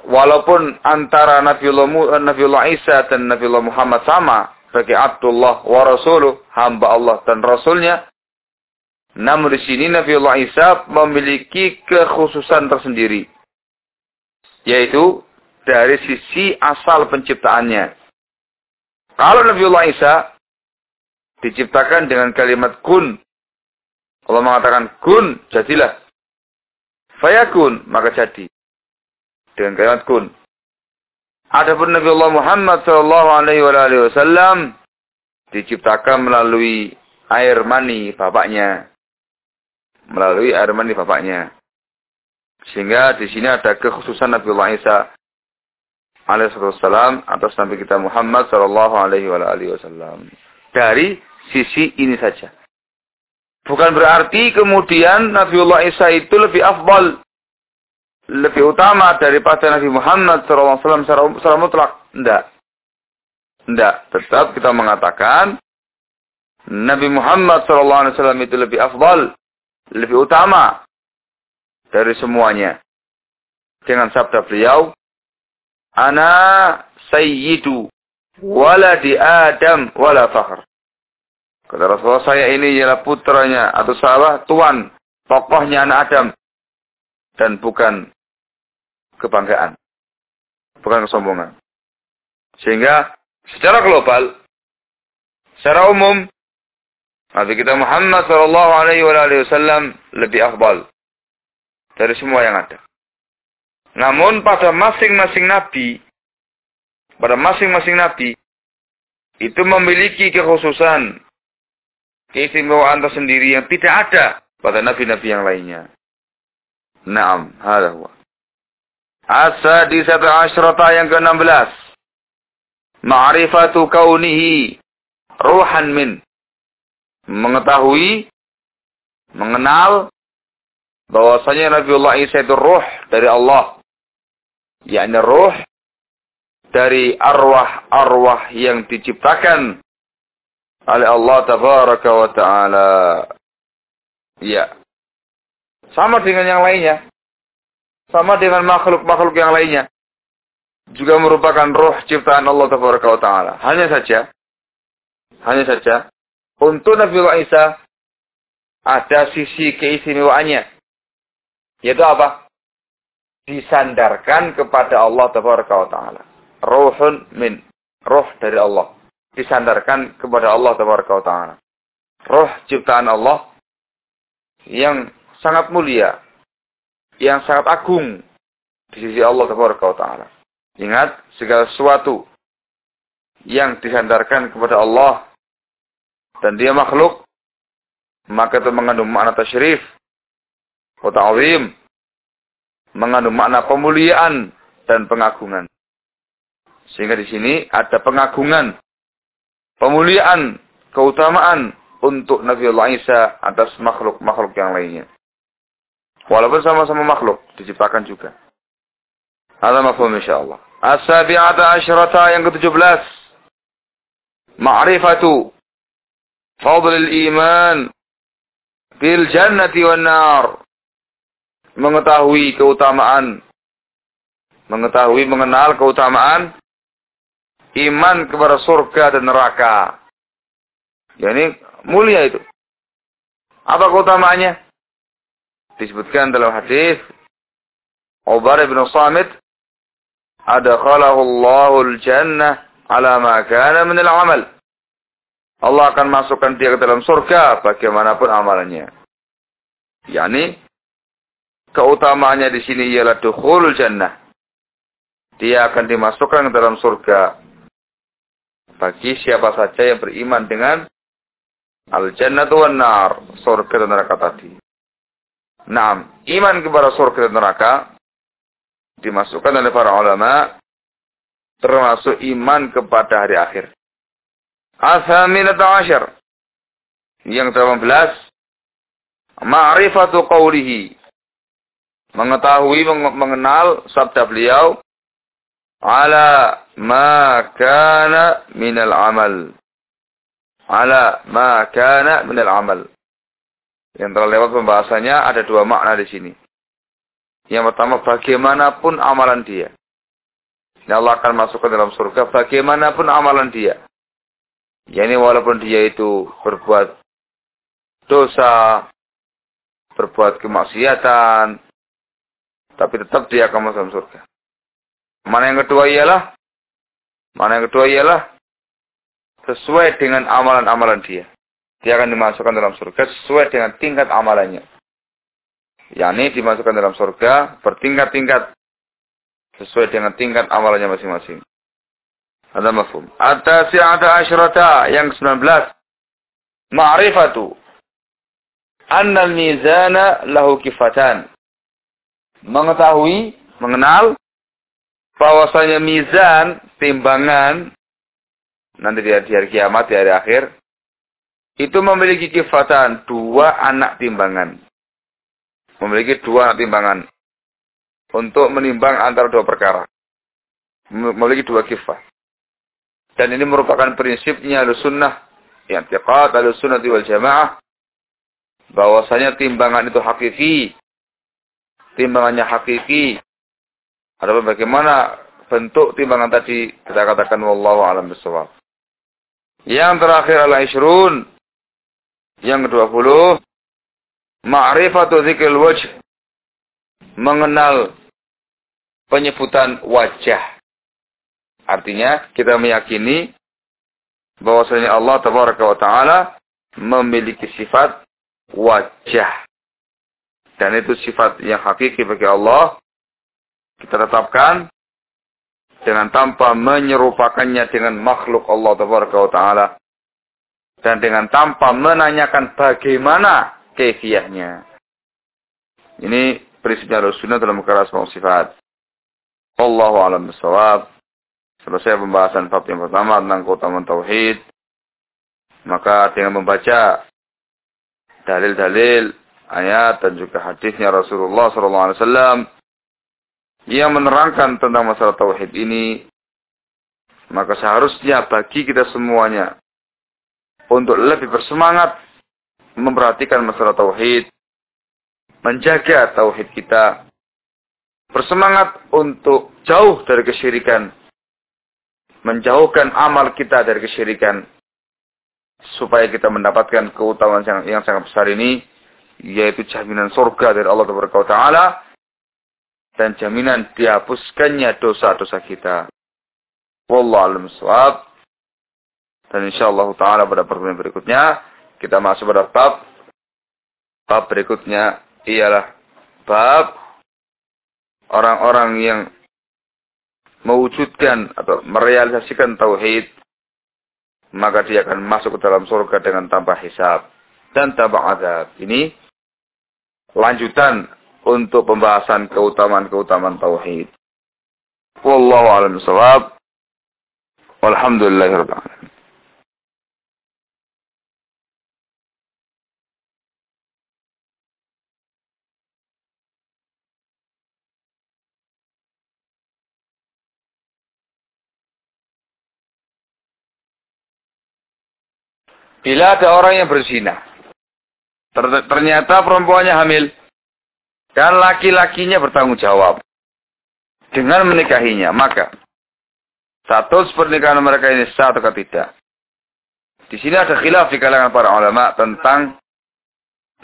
Walaupun antara Nabiullah, Nabiullah Isa dan Nabiullah Muhammad sama. Sebagai Abdullah wa Rasuluh. Hamba Allah dan Rasulnya. Namun di sini Nabiullah Isa memiliki kekhususan tersendiri. Yaitu dari sisi asal penciptaannya. Kalau Nabiullah Isa diciptakan dengan kalimat kun. Allah mengatakan kun, jadilah. Fayakun, maka jadi. Dengan kalimat kun. Adapun Nabi Allah Muhammad sallallahu alaihi wasallam diciptakan melalui air mani bapaknya. Melalui air mani bapaknya. Sehingga di sini ada kekhususan Nabi Allah Isa alaihissalam atas Nabi kita Muhammad sallallahu alaihi wasallam. Dari sisi ini saja. Bukan berarti kemudian Nabiullah Isa itu lebih afdal, lebih utama daripada Nabi Muhammad alaihi wasallam secara, mutlak. Tidak. Tidak. Tetap kita mengatakan Nabi Muhammad wasallam itu lebih afdal, lebih utama dari semuanya. Dengan sabda beliau, Ana sayyidu waladi Adam wala fakhr. Kata Rasulullah, saya ini ialah putranya atau salah tuan, tokohnya anak Adam. Dan bukan kebanggaan. Bukan kesombongan. Sehingga secara global, secara umum, Nabi kita Muhammad Shallallahu Alaihi Wasallam lebih akbal dari semua yang ada. Namun pada masing-masing nabi, pada masing-masing nabi, itu memiliki kekhususan, keistimewaan tersendiri yang tidak ada pada nabi-nabi yang lainnya. Naam, hada huwa. Asa di satu asyrata yang ke-16. Ma'rifatu kaunihi ruhan min. Mengetahui, mengenal bahwasanya Nabiullah Isa itu ruh dari Allah. yakni ruh dari arwah-arwah yang diciptakan oleh Allah tabaraka wa taala. Ya. Sama dengan yang lainnya. Sama dengan makhluk-makhluk yang lainnya. Juga merupakan roh ciptaan Allah tabaraka wa taala. Hanya saja hanya saja untuk Nabi Isa ada sisi keistimewaannya. Yaitu apa? Disandarkan kepada Allah tabaraka wa taala. Ruhun min roh dari Allah. Disandarkan kepada Allah taala. Roh ciptaan Allah yang sangat mulia, yang sangat agung di sisi Allah Taala. Ingat, segala sesuatu yang disandarkan kepada Allah dan dia makhluk, maka itu mengandung makna tasyrif, wa ta'zim, mengandung makna pemuliaan dan pengagungan. Sehingga di sini ada pengagungan, pemuliaan, keutamaan untuk Nabi Allah Isa atas makhluk-makhluk yang lainnya. Walaupun sama-sama makhluk, diciptakan juga. Ada mafhum insyaallah. As-sabi'ata asyrata yang ke-17. Ma'rifatu fadl al-iman bil jannati wan nar. Mengetahui keutamaan mengetahui mengenal keutamaan iman kepada surga dan neraka. Ya ini mulia itu. Apa keutamaannya? disebutkan dalam hadis Ubar bin Samit adkhalahu Allahul jannah ala ma kana min al-amal. Allah akan masukkan dia ke dalam surga bagaimanapun amalannya. Yani keutamaannya di sini ialah dukhulul jannah. Dia akan dimasukkan ke dalam surga bagi siapa saja yang beriman dengan al-jannatu wan nar, surga dan neraka tadi. Nah, iman kepada surga dan neraka dimasukkan oleh para ulama termasuk iman kepada hari akhir. Asaminata asyar. Yang ke-18 ma'rifatu qawlihi. Mengetahui mengenal sabda beliau ala ma kana minal amal. Ala ma kana minal amal. Yang telah lewat pembahasannya ada dua makna di sini. Yang pertama, bagaimanapun amalan dia. Dan Allah akan masukkan dalam surga bagaimanapun amalan dia. Ya ini walaupun dia itu berbuat dosa, berbuat kemaksiatan, tapi tetap dia akan masuk dalam surga. Mana yang kedua ialah, mana yang kedua ialah sesuai dengan amalan-amalan dia dia akan dimasukkan dalam surga sesuai dengan tingkat amalannya. Yani dimasukkan dalam surga bertingkat-tingkat sesuai dengan tingkat amalannya masing-masing. Ada mafhum. Ada si'ata asyrata yang ke-19. Ma'rifatu. Anna mizana lahu kifatan. Mengetahui, mengenal bahwasanya mizan, timbangan nanti di hari kiamat di hari akhir itu memiliki kifatan dua anak timbangan. Memiliki dua anak timbangan. Untuk menimbang antara dua perkara. Memiliki dua kifat. Dan ini merupakan prinsipnya al-sunnah. Yang tiqat al-sunnah wal jamaah. Bahwasanya timbangan itu hakiki. Timbangannya hakiki. Ada bagaimana bentuk timbangan tadi kita katakan wallahu alam bisawab. Yang terakhir adalah isrun. Yang ke-20 ma'rifatu dzikril wajh mengenal penyebutan wajah. Artinya kita meyakini bahwasanya Allah tabaraka wa taala memiliki sifat wajah. Dan itu sifat yang hakiki bagi Allah. Kita tetapkan dengan tanpa menyerupakannya dengan makhluk Allah taala. Dan dengan tanpa menanyakan bagaimana kefiahnya. Ini prinsipnya Rasulullah dalam perkara asma sifat. Allahu alam bisawab. Selesai pembahasan bab yang pertama tentang keutamaan tauhid. Maka dengan membaca dalil-dalil ayat dan juga hadisnya Rasulullah SAW yang menerangkan tentang masalah tauhid ini, maka seharusnya bagi kita semuanya untuk lebih bersemangat memperhatikan masalah tauhid, menjaga tauhid kita, bersemangat untuk jauh dari kesyirikan, menjauhkan amal kita dari kesyirikan, supaya kita mendapatkan keutamaan yang, yang sangat besar ini, yaitu jaminan surga dari Allah Taala dan jaminan dihapuskannya dosa-dosa kita. Wallahu a'lam Dan insyaallah taala pada pertemuan berikutnya kita masuk pada bab bab berikutnya ialah bab orang-orang yang mewujudkan atau merealisasikan tauhid maka dia akan masuk ke dalam surga dengan tanpa hisab dan tanpa adab. Ini lanjutan untuk pembahasan keutamaan-keutamaan tauhid. Wallahu a'lam bishawab. Walhamdulillahirabbil. Bila ada orang yang berzina, ternyata perempuannya hamil, dan laki-lakinya bertanggung jawab dengan menikahinya. Maka satu pernikahan mereka ini sah atau tidak. Di sini ada khilaf di kalangan para ulama tentang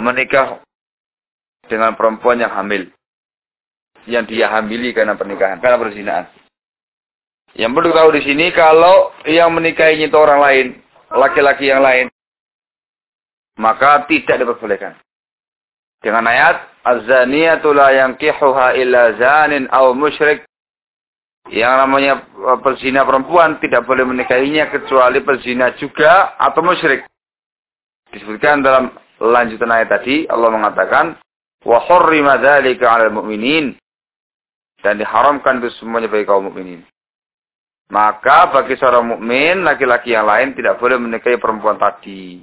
menikah dengan perempuan yang hamil. Yang dia hamili karena pernikahan, karena perzinaan. Yang perlu tahu di sini kalau yang menikahinya itu orang lain, laki-laki yang lain, maka tidak diperbolehkan. Dengan ayat Az-zaniyatu la yankihuha illa zanin aw musyrik. Yang namanya eh, pezina perempuan tidak boleh menikahinya kecuali pezina juga atau musyrik. Disebutkan dalam lanjutan ayat tadi Allah mengatakan wa hurrima dzalika 'alal mu'minin dan diharamkan itu semuanya bagi kaum mukminin. Maka bagi seorang mukmin laki-laki yang lain tidak boleh menikahi perempuan tadi.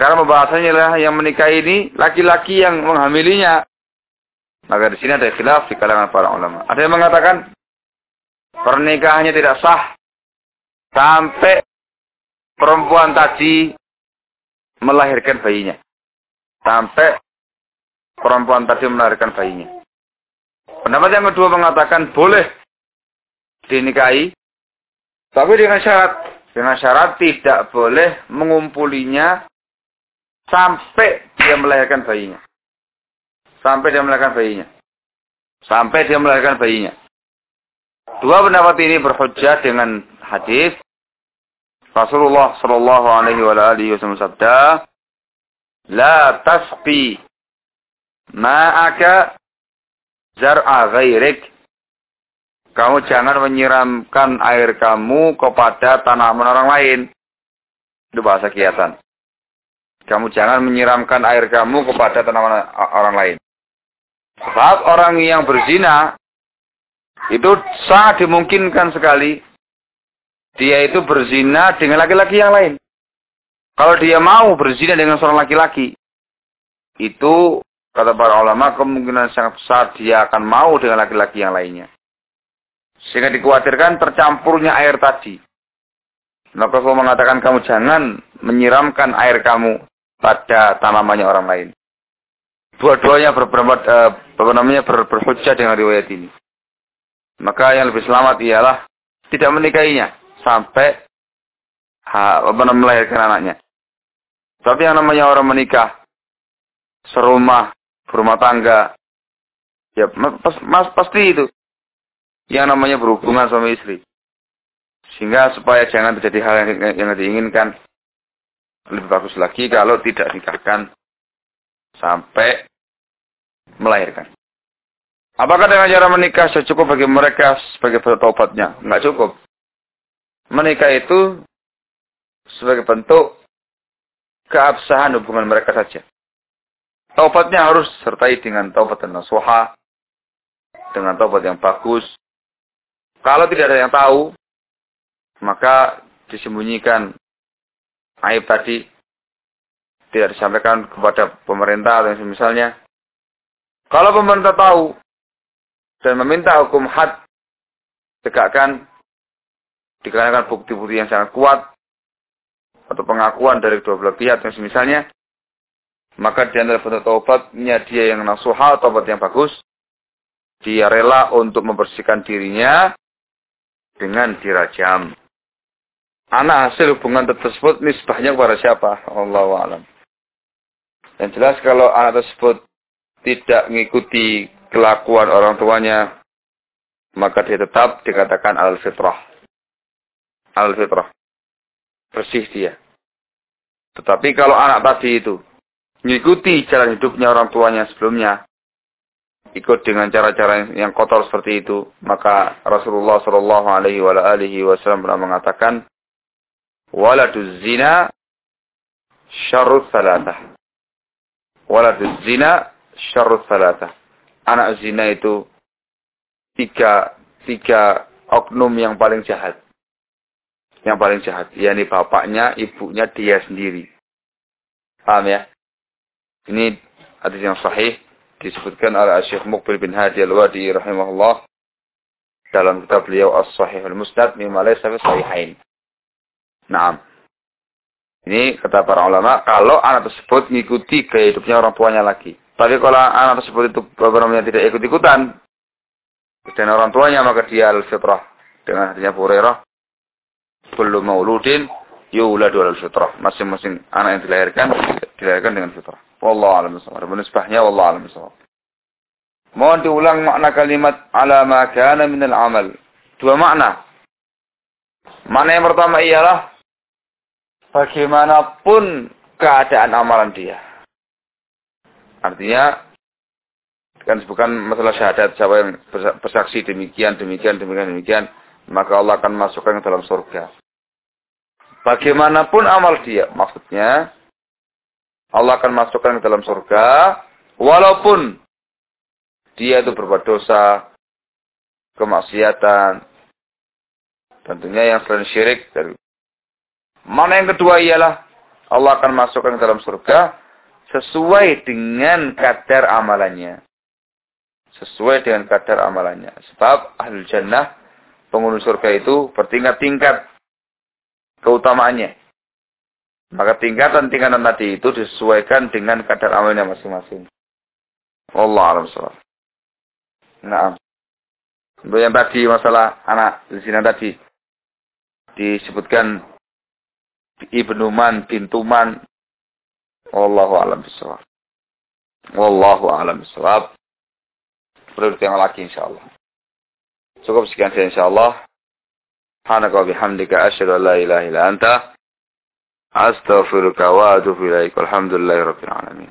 Karena pembahasannya lah yang menikah ini laki-laki yang menghamilinya. Maka di sini ada khilaf di kalangan para ulama. Ada yang mengatakan pernikahannya tidak sah sampai perempuan tadi melahirkan bayinya. Sampai perempuan tadi melahirkan bayinya. Pendapat yang kedua mengatakan boleh dinikahi, tapi dengan syarat. Dengan syarat tidak boleh mengumpulinya sampai dia melahirkan bayinya. Sampai dia melahirkan bayinya. Sampai dia melahirkan bayinya. Dua pendapat ini berhujjah dengan hadis Rasulullah Shallallahu Alaihi Wasallam sabda, "La tasqi ma'aka zar'a ghairik." Kamu jangan menyiramkan air kamu kepada tanaman orang lain. Itu bahasa kiasan. Kamu jangan menyiramkan air kamu kepada tanaman orang lain. Sebab orang yang berzina itu sangat dimungkinkan sekali dia itu berzina dengan laki-laki yang lain. Kalau dia mau berzina dengan seorang laki-laki, itu kata para ulama kemungkinan sangat besar dia akan mau dengan laki-laki yang lainnya. Sehingga dikhawatirkan tercampurnya air tadi. Maka Rasul mengatakan kamu jangan menyiramkan air kamu pada tanamannya orang lain. Dua-duanya berpendapat eh, apa namanya ber, berhujjah dengan riwayat ini. Maka yang lebih selamat ialah tidak menikahinya sampai ha, apa melahirkan anaknya. Tapi yang namanya orang menikah, serumah, berumah tangga, ya mas, mas pasti itu yang namanya berhubungan suami istri. Sehingga supaya jangan terjadi hal yang, yang diinginkan, lebih bagus lagi kalau tidak nikahkan sampai melahirkan. Apakah dengan cara menikah cukup bagi mereka sebagai bertobatnya? Enggak cukup. Menikah itu sebagai bentuk keabsahan hubungan mereka saja. Taubatnya harus sertai dengan taubat dan nasuha, dengan taubat yang bagus. Kalau tidak ada yang tahu, maka disembunyikan aib tadi, tidak disampaikan kepada pemerintah atau misalnya. Kalau pemerintah tahu, dan meminta hukum had tegakkan dikarenakan bukti-bukti yang sangat kuat atau pengakuan dari dua belah pihak yang semisalnya maka di antara bentuk taubatnya dia yang nasuha taubat yang bagus dia rela untuk membersihkan dirinya dengan dirajam anak hasil hubungan tersebut nisbahnya kepada siapa Allah alam yang jelas kalau anak tersebut tidak mengikuti kelakuan orang tuanya, maka dia tetap dikatakan al-fitrah. Al-fitrah. Bersih dia. Tetapi kalau anak tadi itu mengikuti jalan hidupnya orang tuanya sebelumnya, ikut dengan cara-cara yang kotor seperti itu, maka Rasulullah Shallallahu Alaihi Wasallam pernah mengatakan, waladuz zina syarrut salatah. Waladuz zina syarrut salatah anak zina itu tiga, tiga oknum yang paling jahat. Yang paling jahat. yakni bapaknya, ibunya, dia sendiri. Paham ya? Ini hadis yang sahih. Disebutkan oleh Syekh Mukbil bin Hadi al-Wadi rahimahullah. Dalam kitab beliau As-Sahih al-Musnad. Mimma laysa fi sahihain. Nah. Ini kata para ulama. Kalau anak tersebut mengikuti gaya hidupnya orang tuanya lagi. Tapi kalau anak tersebut itu programnya tidak ikut-ikutan dan orang tuanya maka dia al-fitrah dengan hatinya Hurairah belum mauludin yuladu al-fitrah. Masing-masing anak yang dilahirkan dilahirkan dengan fitrah. Wallahu a'lam bishawab. Menisbahnya wallahu a'lam bishawab. Mohon diulang makna kalimat ala ma kana min al-amal. Dua makna. Makna yang pertama ialah bagaimanapun keadaan amalan dia. Artinya kan bukan masalah syahadat siapa yang bersaksi demikian, demikian, demikian, demikian, maka Allah akan masukkan ke dalam surga. Bagaimanapun amal dia, maksudnya Allah akan masukkan ke dalam surga, walaupun dia itu berbuat dosa, kemaksiatan, tentunya yang selain syirik. Dari mana yang kedua ialah Allah akan masukkan ke dalam surga sesuai dengan kadar amalannya. Sesuai dengan kadar amalannya. Sebab ahli jannah, penghuni surga itu bertingkat-tingkat keutamaannya. Maka tingkatan-tingkatan tadi itu disesuaikan dengan kadar amalnya masing-masing. Allah alam salam. Nah, yang tadi masalah anak di sini tadi disebutkan Ibnu Man, bintu Man, Wallahu a'lam bishawab. Wallahu a'lam bishawab. Perlu yang lagi insyaallah. Cukup sekian saja insyaallah. Subhanaka wa bihamdika asyhadu an la ilaha illa anta astaghfiruka wa atubu ilaik. Walhamdulillahirabbil alamin.